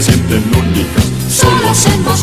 se sienten únicas, solo hacemos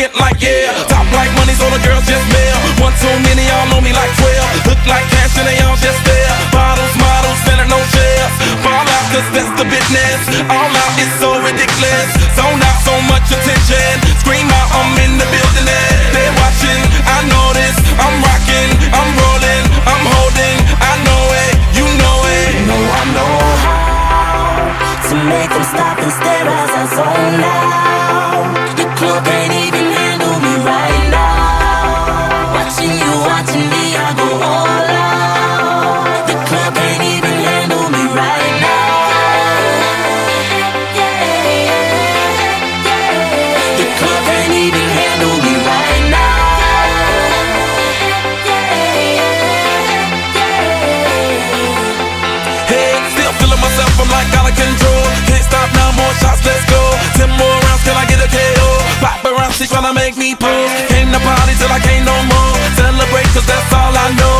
get like yeah. Top like money, so the girls just mail. One too many, y'all know me like 12. Look like cash and they all just there. Bottles, models, selling no shares. Fall out, cause that's the business. All out is so ridiculous. Zone out so much attention. Scream out, I'm in the building. Now. make me pull, Came to party till I can't no more. Celebrate cause that's all I know.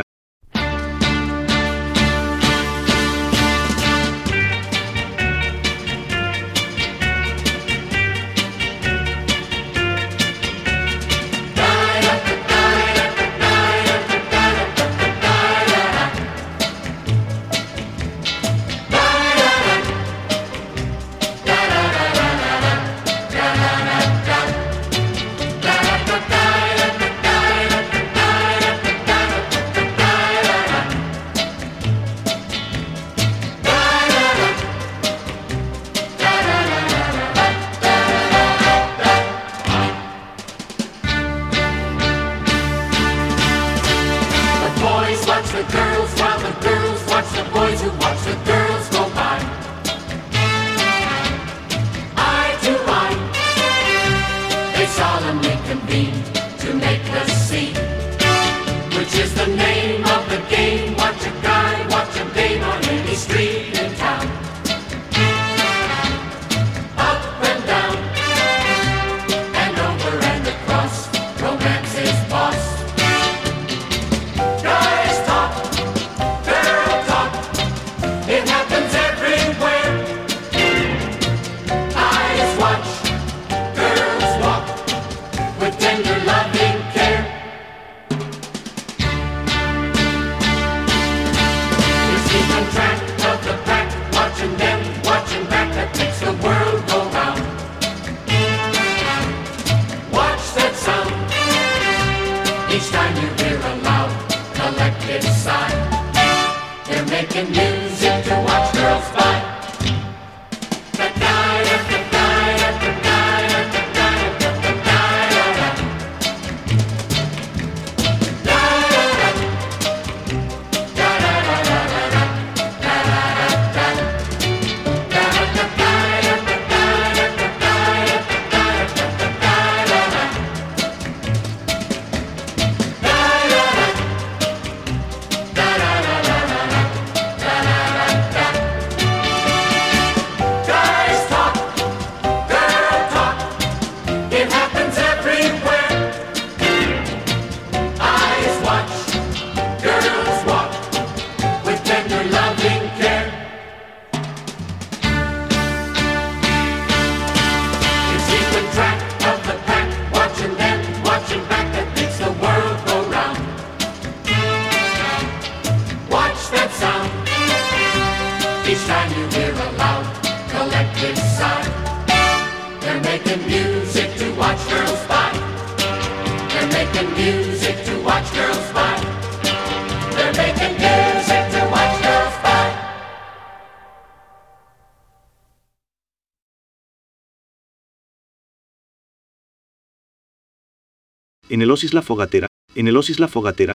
en el Osis La Fogatera, en el Osis La Fogatera.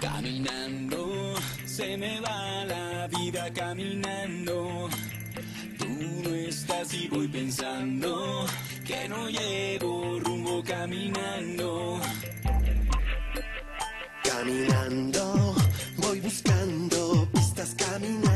Caminando, se me va la vida caminando. Tú no estás y voy pensando que no llego rumbo caminando. Caminando, voy buscando pistas caminando.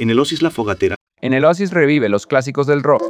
En el Oasis La Fogatera. En el Oasis revive los clásicos del rock.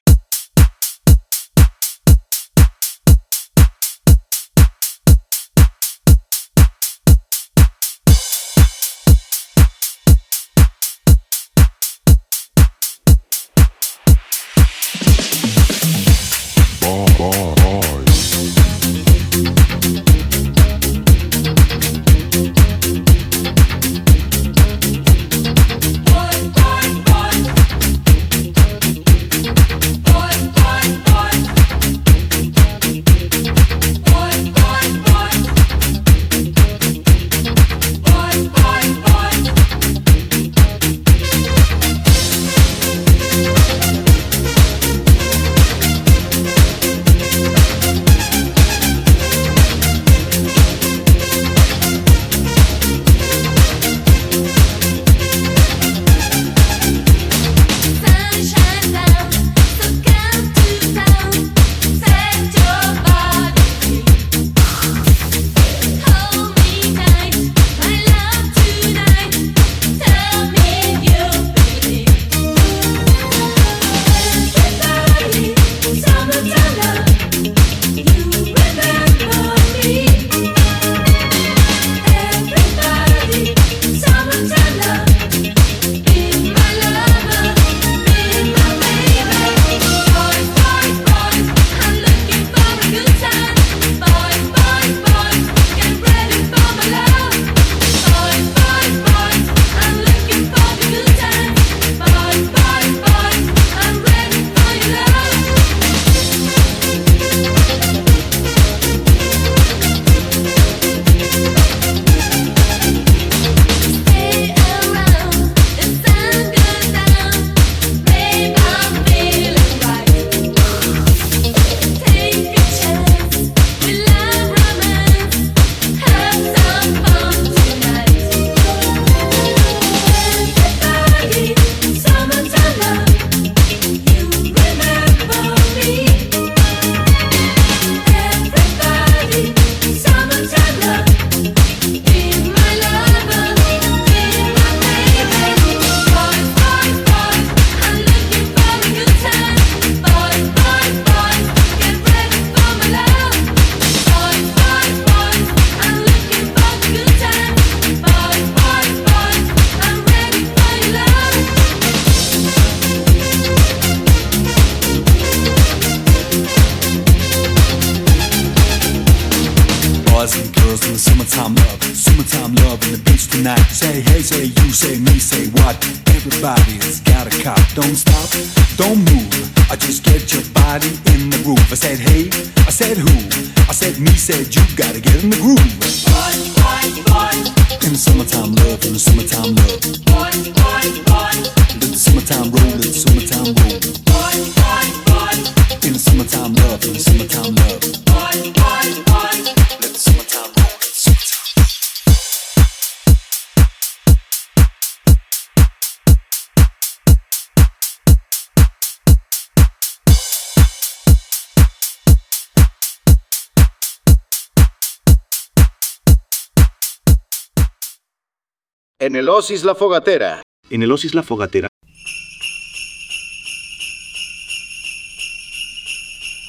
Oasis La Fogatera. En el Oasis La Fogatera.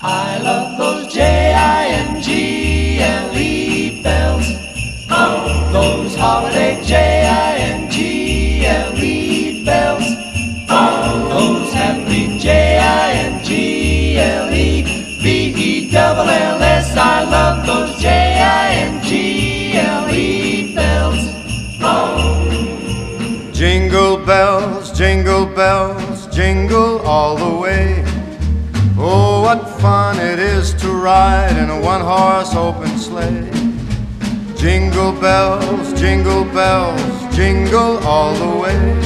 I love those J-I-N-G-L-E bells. Oh, those holiday J-I-N-G-L-E bells. Oh, those happy J-I-N-G-L-E B-E-double-L-S. I love those J-I-N-G-L-E bells, jingle all the way. Oh, what fun it is to ride in a one horse open sleigh. Jingle bells, jingle bells, jingle all the way.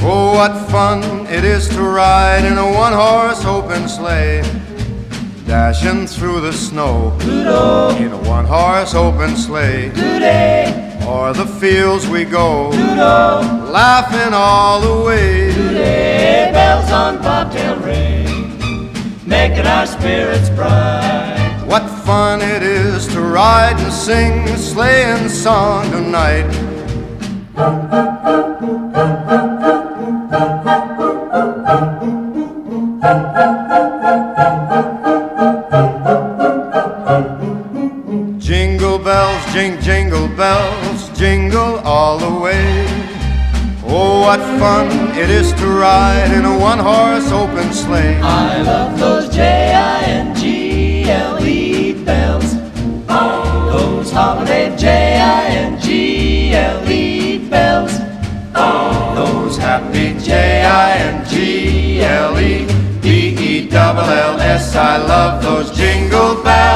Oh, what fun it is to ride in a one horse open sleigh. Dashing through the snow in a one horse open sleigh. Or the fields we go, laughing all the way. Today, bells on bobtail ring, making our spirits bright. What fun it is to ride and sing a sleighing song tonight. Jingle bells, jing, jing jingle all the way. Oh, what fun it is to ride in a one horse open sleigh. I love those J-I-N-G-L-E bells. Oh. Those holiday J-I-N-G-L-E bells. Oh. Those happy J I N G L E B E double L S. I love those jingle bells